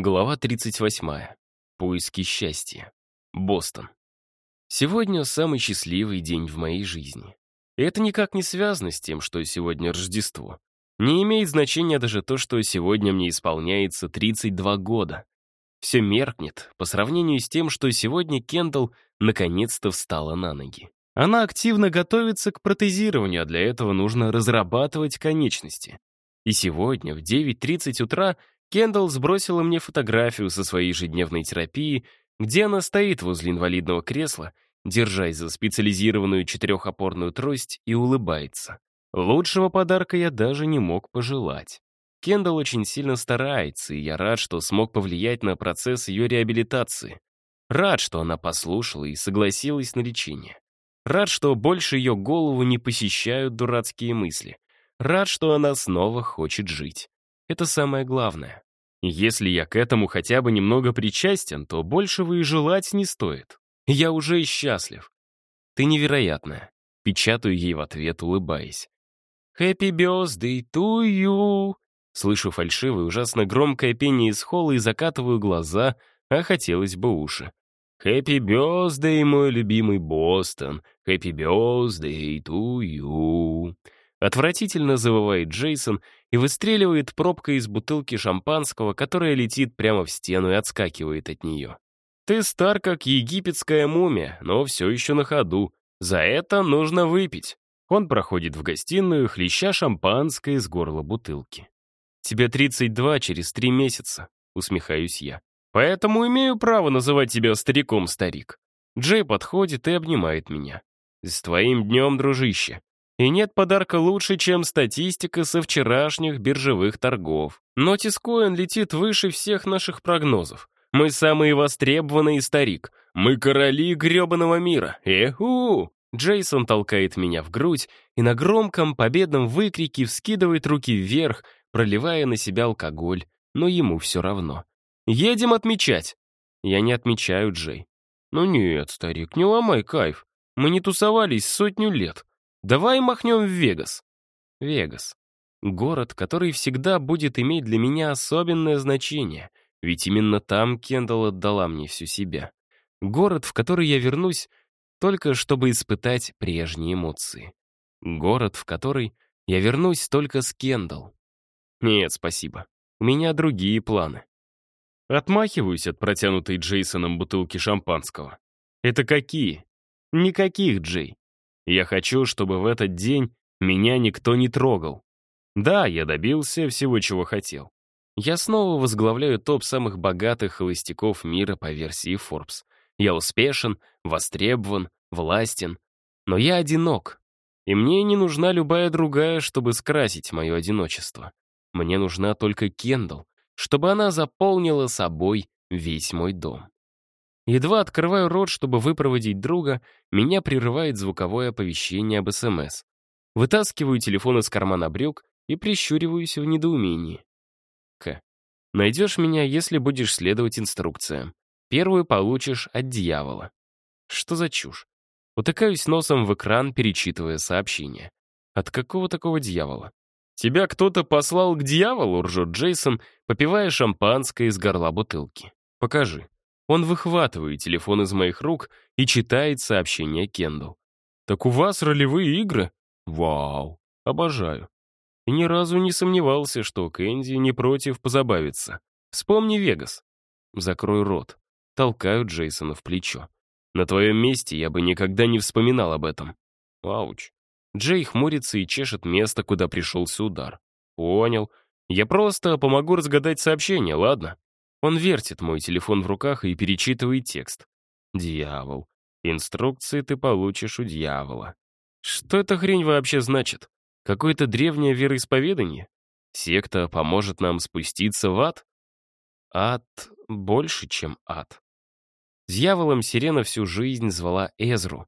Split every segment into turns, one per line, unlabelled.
Глава 38. Поиски счастья. Бостон. Сегодня самый счастливый день в моей жизни. И это никак не связано с тем, что сегодня Рождество. Не имеет значения даже то, что сегодня мне исполняется 32 года. Все меркнет по сравнению с тем, что сегодня Кендалл наконец-то встала на ноги. Она активно готовится к протезированию, а для этого нужно разрабатывать конечности. И сегодня в 9.30 утра Кендалл сбросила мне фотографию со своей ежедневной терапии, где она стоит возле инвалидного кресла, держась за специализированную четырехопорную трость и улыбается. Лучшего подарка я даже не мог пожелать. Кендалл очень сильно старается, и я рад, что смог повлиять на процесс ее реабилитации. Рад, что она послушала и согласилась на лечение. Рад, что больше ее голову не посещают дурацкие мысли. Рад, что она снова хочет жить. Это самое главное. Если я к этому хотя бы немного причастен, то большего и желать не стоит. Я уже и счастлив. Ты невероятная. Печатаю ей в ответ, улыбаясь. «Happy birthday to you!» Слышу фальшивое, ужасно громкое пение из холла и закатываю глаза, а хотелось бы уши. «Happy birthday, мой любимый Бостон! Happy birthday to you!» Отвратительно завывает Джейсон — и выстреливает пробка из бутылки шампанского, которая летит прямо в стену и отскакивает от нее. Ты стар, как египетская мумия, но все еще на ходу. За это нужно выпить. Он проходит в гостиную, хлеща шампанское из горла бутылки. «Тебе 32 через три месяца», — усмехаюсь я. «Поэтому имею право называть тебя стариком, старик». Джей подходит и обнимает меня. «С твоим днем, дружище. И нет подарка лучше, чем статистика со вчерашних биржевых торгов. Но Тискоин летит выше всех наших прогнозов. Мы самые востребованные старик. Мы короли грёбаного мира. Эху! Джейсон толкает меня в грудь и на громком победном выкрике вскидывает руки вверх, проливая на себя алкоголь, но ему все равно. «Едем отмечать!» Я не отмечаю, Джей. «Ну нет, старик, не ломай кайф. Мы не тусовались сотню лет. Давай махнем в Вегас. Вегас. Город, который всегда будет иметь для меня особенное значение, ведь именно там Кендалл отдала мне всю себя. Город, в который я вернусь, только чтобы испытать прежние эмоции. Город, в который я вернусь только с Кендалл. Нет, спасибо. У меня другие планы. Отмахиваюсь от протянутой Джейсоном бутылки шампанского. Это какие? Никаких, Джей. Я хочу, чтобы в этот день меня никто не трогал. Да, я добился всего, чего хотел. Я снова возглавляю топ самых богатых холостяков мира по версии Forbes. Я успешен, востребован, властен. Но я одинок. И мне не нужна любая другая, чтобы скрасить мое одиночество. Мне нужна только Кендалл, чтобы она заполнила собой весь мой дом. Едва открываю рот, чтобы выпроводить друга, меня прерывает звуковое оповещение об СМС. Вытаскиваю телефон из кармана брюк и прищуриваюсь в недоумении. К. Найдешь меня, если будешь следовать инструкциям. Первую получишь от дьявола. Что за чушь? Утыкаюсь носом в экран, перечитывая сообщение. От какого такого дьявола? Тебя кто-то послал к дьяволу, ржет Джейсон, попивая шампанское из горла бутылки. Покажи. Он выхватывает телефон из моих рук и читает сообщение Кенду. «Так у вас ролевые игры? Вау! Обожаю!» И ни разу не сомневался, что Кэнди не против позабавиться. «Вспомни Вегас!» «Закрой рот!» Толкаю Джейсона в плечо. «На твоем месте я бы никогда не вспоминал об этом!» Ауч! Джей хмурится и чешет место, куда пришелся удар. «Понял. Я просто помогу разгадать сообщение, ладно?» Он вертит мой телефон в руках и перечитывает текст. «Дьявол. Инструкции ты получишь у дьявола». Что эта хрень вообще значит? Какое-то древнее вероисповедание? Секта поможет нам спуститься в ад? Ад больше, чем ад. Дьяволом Сирена всю жизнь звала Эзру.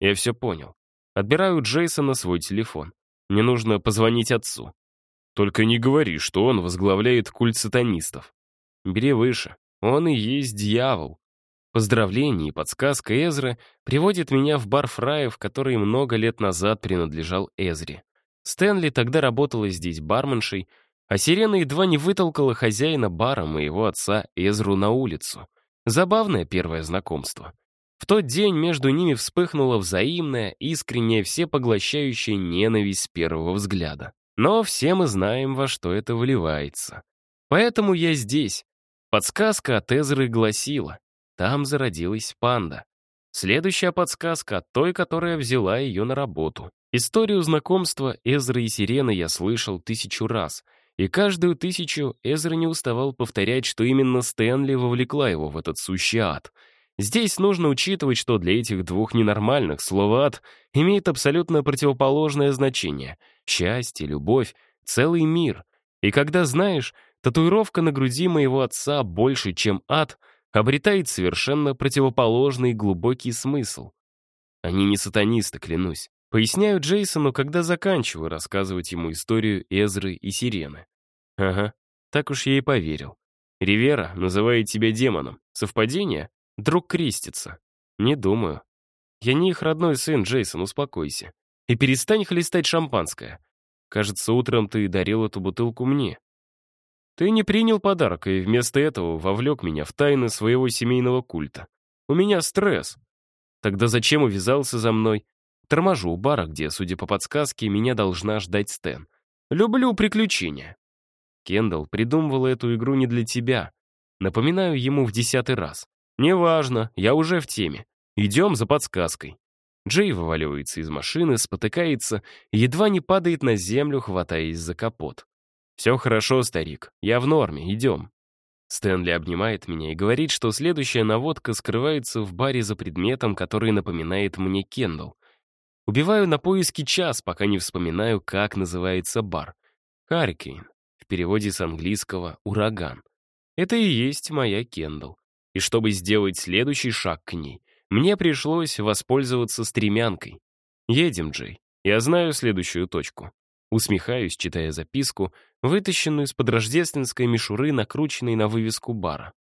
Я все понял. Отбираю Джейсона свой телефон. Мне нужно позвонить отцу. Только не говори, что он возглавляет культ сатанистов. Бери выше, он и есть дьявол. Поздравление и подсказка Эзры приводит меня в бар Фраев, который много лет назад принадлежал Эзре. Стэнли тогда работала здесь барменшей, а сирена едва не вытолкала хозяина бара, моего отца, Эзру на улицу. Забавное первое знакомство. В тот день между ними вспыхнула взаимная, искренняя, всепоглощающая ненависть с первого взгляда. Но все мы знаем, во что это вливается. Поэтому я здесь, Подсказка от Эзры гласила, там зародилась панда. Следующая подсказка от той, которая взяла ее на работу. Историю знакомства Эзры и Сирены я слышал тысячу раз, и каждую тысячу Эзра не уставал повторять, что именно Стэнли вовлекла его в этот сущий ад. Здесь нужно учитывать, что для этих двух ненормальных слово «ад» имеет абсолютно противоположное значение — счастье, любовь, целый мир. И когда знаешь, Татуировка на груди моего отца больше, чем ад, обретает совершенно противоположный глубокий смысл. Они не сатанисты, клянусь. Поясняю Джейсону, когда заканчиваю рассказывать ему историю Эзры и Сирены. Ага, так уж я и поверил. Ривера называет тебя демоном. Совпадение? Друг крестится. Не думаю. Я не их родной сын, Джейсон, успокойся. И перестань хлестать шампанское. Кажется, утром ты дарил эту бутылку мне. Ты не принял подарок и вместо этого вовлек меня в тайны своего семейного культа. У меня стресс. Тогда зачем увязался за мной? Торможу у бара, где, судя по подсказке, меня должна ждать Стэн. Люблю приключения. Кендалл придумывал эту игру не для тебя. Напоминаю ему в десятый раз. Неважно, я уже в теме. Идем за подсказкой. Джей вываливается из машины, спотыкается, едва не падает на землю, хватаясь за капот. «Все хорошо, старик. Я в норме. Идем». Стэнли обнимает меня и говорит, что следующая наводка скрывается в баре за предметом, который напоминает мне Кендалл. Убиваю на поиски час, пока не вспоминаю, как называется бар. «Харрикейн», в переводе с английского «ураган». Это и есть моя Кендалл. И чтобы сделать следующий шаг к ней, мне пришлось воспользоваться стремянкой. «Едем, Джей. Я знаю следующую точку». Усмехаюсь, читая записку — вытащенную из-под рождественской мишуры, накрученной на вывеску бара.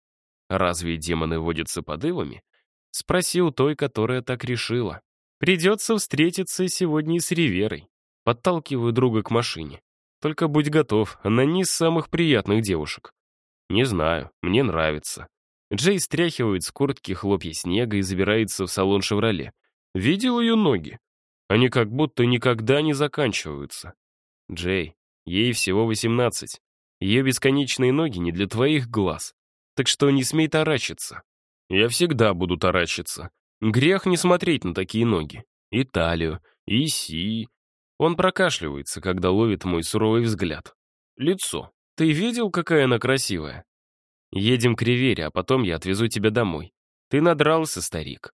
«Разве демоны водятся под ивами?» — спросил той, которая так решила. «Придется встретиться сегодня с Риверой». Подталкиваю друга к машине. «Только будь готов, она не из самых приятных девушек». «Не знаю, мне нравится». Джей стряхивает с куртки хлопья снега и забирается в салон «Шевроле». «Видел ее ноги? Они как будто никогда не заканчиваются». «Джей, Ей всего 18. Ее бесконечные ноги не для твоих глаз. Так что не смей таращиться. Я всегда буду таращиться. Грех не смотреть на такие ноги. И талию, и си. Он прокашливается, когда ловит мой суровый взгляд. Лицо. Ты видел, какая она красивая? Едем к Ривере, а потом я отвезу тебя домой. Ты надрался, старик.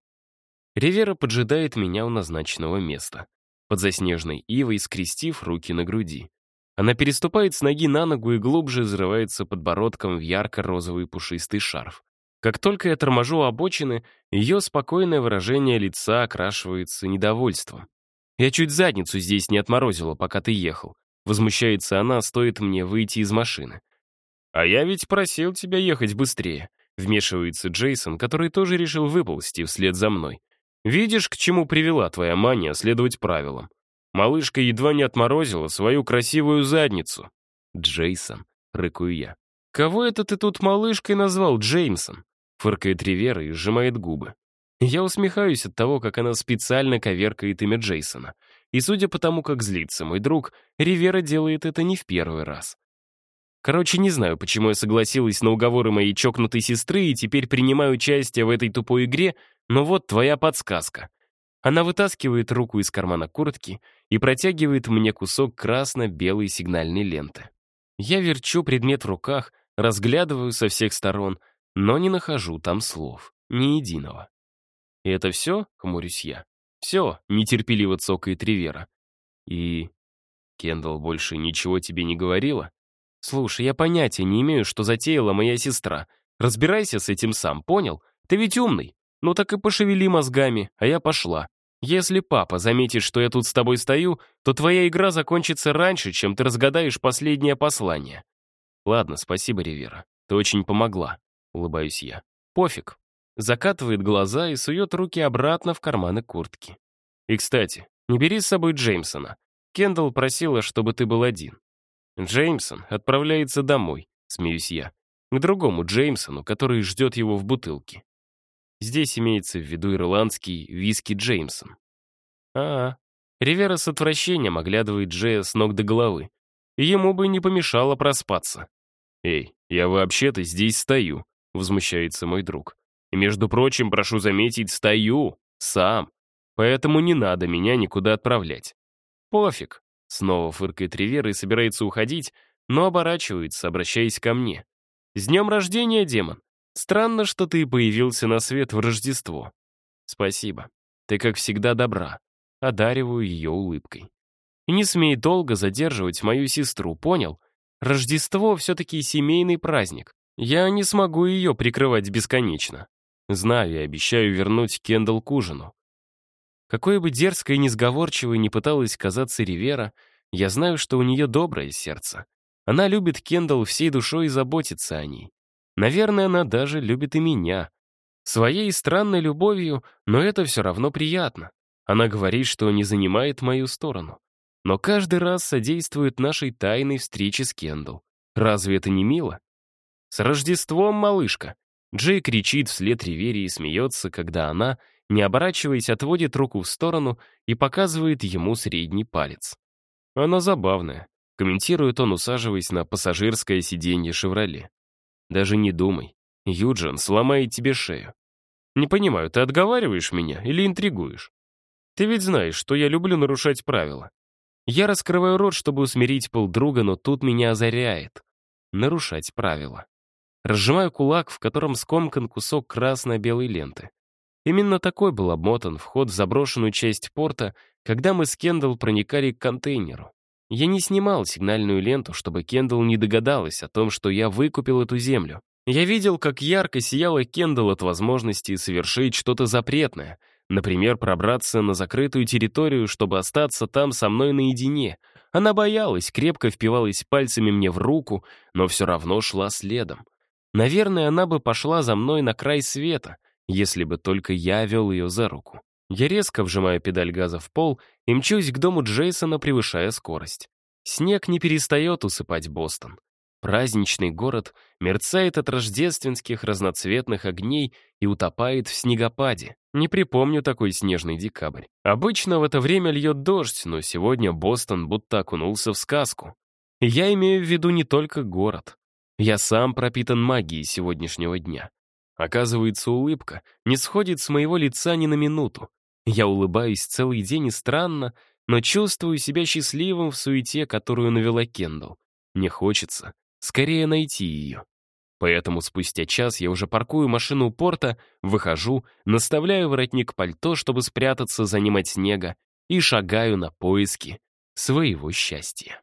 Ривера поджидает меня у назначенного места. Под заснеженной ивой, скрестив руки на груди. А она переступает с ноги на ногу и глубже зарывается подбородком в ярко-розовый пушистый шарф. Как только я торможу обочины, ее спокойное выражение лица окрашивается недовольством. «Я чуть задницу здесь не отморозила, пока ты ехал», — возмущается она, стоит мне выйти из машины. «А я ведь просил тебя ехать быстрее», — вмешивается Джейсон, который тоже решил выползти вслед за мной. «Видишь, к чему привела твоя мания следовать правилам. Малышка едва не отморозила свою красивую задницу. Джейсон, рыкую я. «Кого это ты тут малышкой назвал Джеймсом?» Фыркает Ривера и сжимает губы. Я усмехаюсь от того, как она специально коверкает имя Джейсона. И судя по тому, как злится мой друг, Ривера делает это не в первый раз. Короче, не знаю, почему я согласилась на уговоры моей чокнутой сестры и теперь принимаю участие в этой тупой игре, но вот твоя подсказка. Она вытаскивает руку из кармана куртки и протягивает мне кусок красно-белой сигнальной ленты. Я верчу предмет в руках, разглядываю со всех сторон, но не нахожу там слов, ни единого. «И это все?» — хмурюсь я. «Все», — нетерпеливо цокает Ривера. «И... Кендалл больше ничего тебе не говорила?» «Слушай, я понятия не имею, что затеяла моя сестра. Разбирайся с этим сам, понял? Ты ведь умный. Ну так и пошевели мозгами, а я пошла. Если папа заметит, что я тут с тобой стою, то твоя игра закончится раньше, чем ты разгадаешь последнее послание. Ладно, спасибо, Ривера. Ты очень помогла. Улыбаюсь я. Пофиг. Закатывает глаза и сует руки обратно в карманы куртки. И, кстати, не бери с собой Джеймсона. Кендалл просила, чтобы ты был один. Джеймсон отправляется домой, смеюсь я, к другому Джеймсону, который ждет его в бутылке. Здесь имеется в виду ирландский виски Джеймсон. А, -а. Ривера с отвращением оглядывает Джея с ног до головы. Ему бы не помешало проспаться. «Эй, я вообще-то здесь стою», — возмущается мой друг. «И, между прочим, прошу заметить, стою, сам. Поэтому не надо меня никуда отправлять». «Пофиг», — снова фыркает Ривера и собирается уходить, но оборачивается, обращаясь ко мне. «С днем рождения, демон! Странно, что ты появился на свет в Рождество. Спасибо. Ты, как всегда, добра. Одариваю ее улыбкой. И не смей долго задерживать мою сестру, понял? Рождество все-таки семейный праздник. Я не смогу ее прикрывать бесконечно. Знаю и обещаю вернуть Кендалл к ужину. Какой бы дерзкой и несговорчивой не пыталась казаться Ривера, я знаю, что у нее доброе сердце. Она любит Кендалл всей душой и заботится о ней. Наверное, она даже любит и меня. Своей странной любовью, но это все равно приятно. Она говорит, что не занимает мою сторону. Но каждый раз содействует нашей тайной встрече с Кендалл. Разве это не мило? С Рождеством, малышка! Джей кричит вслед Ривере и смеется, когда она, не оборачиваясь, отводит руку в сторону и показывает ему средний палец. Она забавная, комментирует он, усаживаясь на пассажирское сиденье «Шевроле». Даже не думай. Юджин сломает тебе шею. Не понимаю, ты отговариваешь меня или интригуешь? Ты ведь знаешь, что я люблю нарушать правила. Я раскрываю рот, чтобы усмирить полдруга, но тут меня озаряет. Нарушать правила. Разжимаю кулак, в котором скомкан кусок красно-белой ленты. Именно такой был обмотан вход в заброшенную часть порта, когда мы с Кендалл проникали к контейнеру. Я не снимал сигнальную ленту, чтобы Кендалл не догадалась о том, что я выкупил эту землю. Я видел, как ярко сияла Кендалл от возможности совершить что-то запретное, например, пробраться на закрытую территорию, чтобы остаться там со мной наедине. Она боялась, крепко впивалась пальцами мне в руку, но все равно шла следом. Наверное, она бы пошла за мной на край света, если бы только я вел ее за руку. Я резко вжимаю педаль газа в пол и мчусь к дому Джейсона, превышая скорость. Снег не перестает усыпать Бостон. Праздничный город мерцает от рождественских разноцветных огней и утопает в снегопаде. Не припомню такой снежный декабрь. Обычно в это время льет дождь, но сегодня Бостон будто окунулся в сказку. Я имею в виду не только город. Я сам пропитан магией сегодняшнего дня. Оказывается, улыбка не сходит с моего лица ни на минуту. Я улыбаюсь целый день и странно, но чувствую себя счастливым в суете, которую навела Кендалл. Мне хочется скорее найти ее. Поэтому спустя час я уже паркую машину у порта, выхожу, наставляю воротник пальто, чтобы спрятаться за ним от снега, и шагаю на поиски своего счастья.